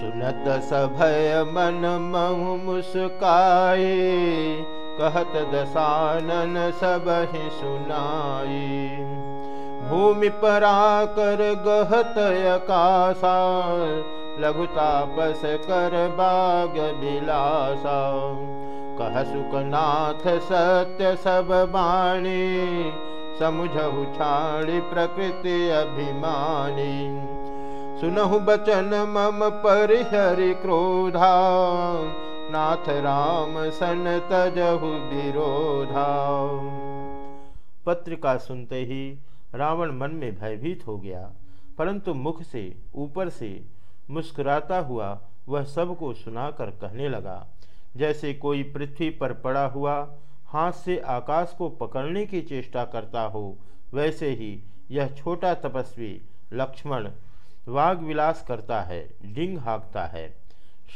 सुनत सभय मन महु कहत दसानन सब ही सुनाई भूमि पर आकर गहत अकाशा लघुतापस कर बाग बिलासा। कह सुखनाथ सत्य सब बाणी समुझहु छाड़ी प्रकृति अभिमानी सुनहु बचन मम परिहरि क्रोधा। नाथ राम सन तजहु विरोधा। पत्रिका सुनते ही रावण मन में भयभीत हो गया, परंतु मुख से, ऊपर से मुस्कुराता हुआ वह सबको सुनाकर कहने लगा, जैसे कोई पृथ्वी पर पड़ा हुआ हाथ से आकाश को पकड़ने की चेष्टा करता हो, वैसे ही यह छोटा तपस्वी लक्ष्मण वाग विलास करता है, डिंग हाँकता है।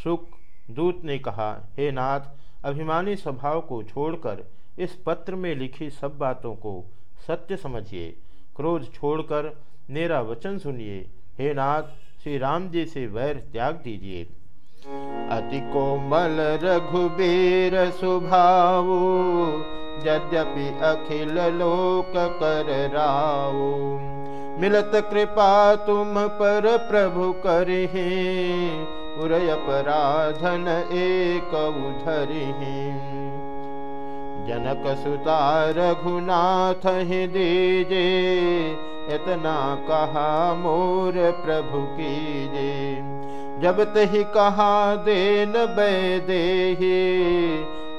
सुख दूत ने कहा, हे नाथ, अभिमानी स्वभाव को छोड़कर इस पत्र में लिखी सब बातों को सत्य समझिए। क्रोध छोड़कर मेरा वचन सुनिए। हे नाथ, श्री राम जी से वैर त्याग दीजिए। अति कोमल रघुबीर स्वभाव, यद्यपि अखिल लोक कर राव। मिलत कृपा तुम पर प्रभु करहे उरय अपराधन एक उधरही जनक सुता रघुनाथ ही दीजे, इतना कहा मोर प्रभु कीजे। जब तही कहा देन बै दे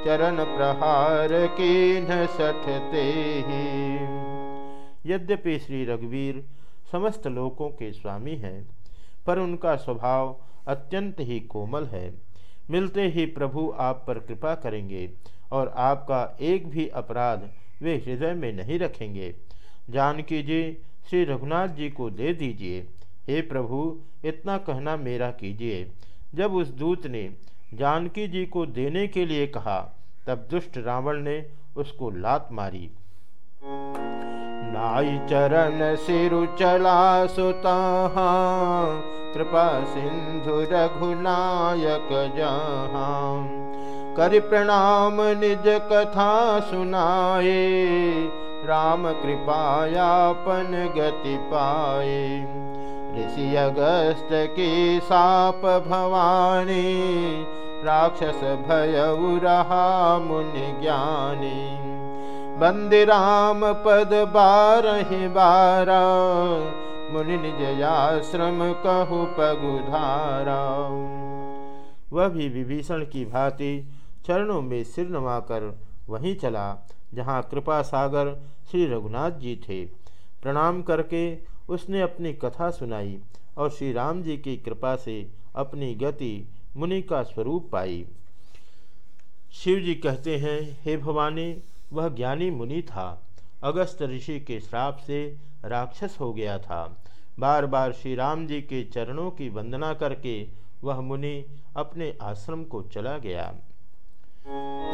चरण प्रहार की न सठते ही। यद्यपि श्री रघुवीर समस्त लोकों के स्वामी हैं, पर उनका स्वभाव अत्यंत ही कोमल है। मिलते ही प्रभु आप पर कृपा करेंगे और आपका एक भी अपराध वे हृदय में नहीं रखेंगे। जानकी जी, श्री रघुनाथ जी को दे दीजिए। हे प्रभु, इतना कहना मेरा कीजिए। जब उस दूत ने जानकी जी को देने के लिए कहा, तब दुष्ट रावण ने उसको लात मारी। नाई चरण सिरु चला सुता कृपा सिंधु रघुनायक जहाँ। कर प्रणाम निज कथा सुनाए राम कृपायापन गति पाए ऋषि अगस्त की साप भवानी राक्षस भय रहा मुनि ज्ञानी बंदे राम पद बारह बारा, मुनि निज आश्रम कहु पगुधारा वह भी विभीषण की भांति चरणों में सिर नवाकर वहीं चला, जहाँ कृपा सागर श्री रघुनाथ जी थे। प्रणाम करके उसने अपनी कथा सुनाई और श्री राम जी की कृपा से अपनी गति मुनि का स्वरूप पाई। शिव जी कहते हैं, हे भवानी वह ज्ञानी मुनि था। अगस्त ऋषि के श्राप से राक्षस हो गया था। बार बार श्री राम जी के चरणों की वंदना करके वह मुनि अपने आश्रम को चला गया।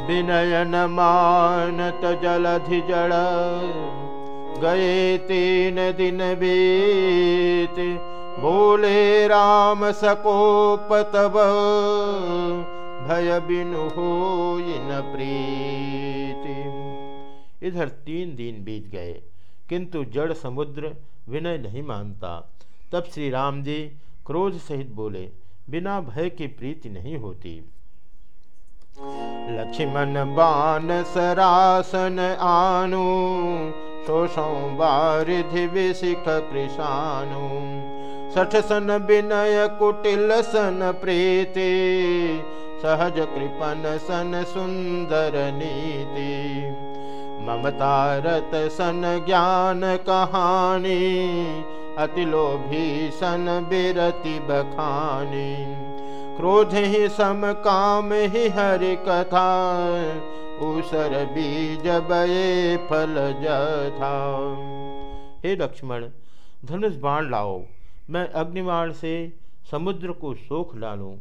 विनयन मानत जलधि जड़ गए तीन दिन बीत। बोले राम सकोप तब भय बिनु हो इन प्रीति। इधर तीन दिन बीत गए, किंतु जड़ समुद्र विनय नहीं मानता। तब श्री राम जी क्रोध सहित बोले, बिना भय की प्रीति नहीं होती। लक्ष्मण बान सरासन आनु शोषौ बारिधि विशिख कृषानु। विनय कुटिल सन प्रीति, सहज कृपन सन सुंदर नीति। ममतारत सन ज्ञान कहानी, अति लोभी सन बिरति बखानी। क्रोध ही सम काम ही हरि कथा उसर बीज बये फल जथा। हे लक्ष्मण, धनुष बाण लाओ, मैं अग्निबाण से समुद्र को सोख डालूं।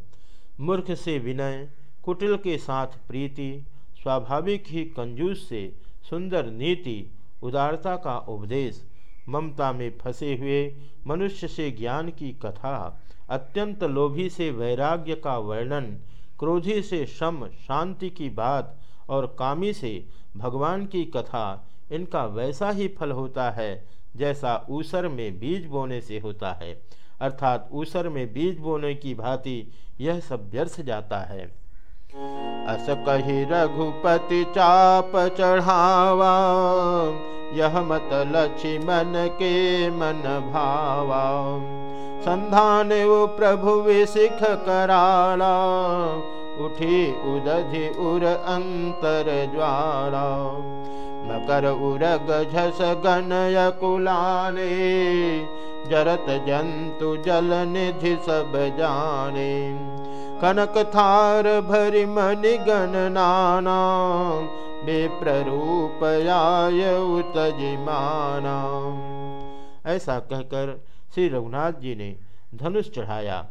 मूर्ख से विनय, कुटिल के साथ प्रीति, स्वाभाविक ही कंजूस से सुंदर नीति, उदारता का उपदेश, ममता में फंसे हुए मनुष्य से ज्ञान की कथा, अत्यंत लोभी से वैराग्य का वर्णन, क्रोधी से शम, शांति की बात और कामी से भगवान की कथा, इनका वैसा ही फल होता है जैसा ऊसर में बीज बोने से होता है। अर्थात ऊसर में बीज बोने की भांति यह सब व्यर्थ जाता है। अस कही रघुपति चाप चढ़ावा यह मत मन के मन भावा। संधान वो प्रभु विशिख कराला उठी उदधि उर अंतर ज्वाला। मकर उरग झस गनय कुलाने जरत जंतु जल निधि सब जाने कनक थार भरि मनि गण नाना बेप्ररूप आय उतजिमाना। ऐसा कहकर श्री रघुनाथ जी ने धनुष चढ़ाया।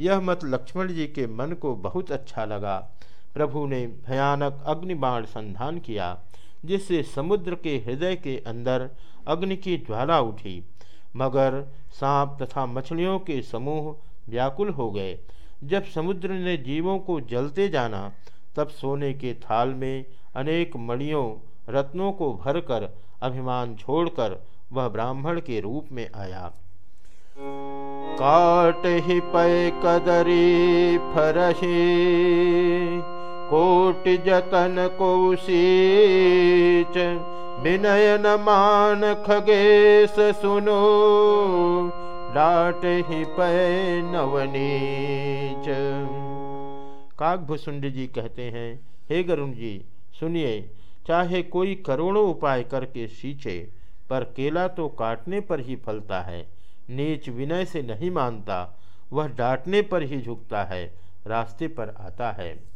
यह मत लक्ष्मण जी के मन को बहुत अच्छा लगा। प्रभु ने भयानक अग्निबाण संधान किया, जिससे समुद्र के हृदय के अंदर अग्नि की ज्वाला उठी। मगर सांप तथा मछलियों के समूह व्याकुल हो गए। जब समुद्र ने जीवों को जलते जाना, तब सोने के थाल में अनेक मणियों, रत्नों को भरकर, अभिमान छोड़कर, वह ब्राह्मण के रूप में आया। काट ही पै कदरी फरही, कोट जतन कौशीच विनयन मान खगेश सुनो डाट ही पै नवनीच काकभुसुंड जी कहते हैं, हे गरुण जी, सुनिए, चाहे कोई करोड़ों उपाय करके सींचे, पर केला तो काटने पर ही फलता है। नीच विनय से नहीं मानता, वह डांटने पर ही झुकता है, रास्ते पर आता है।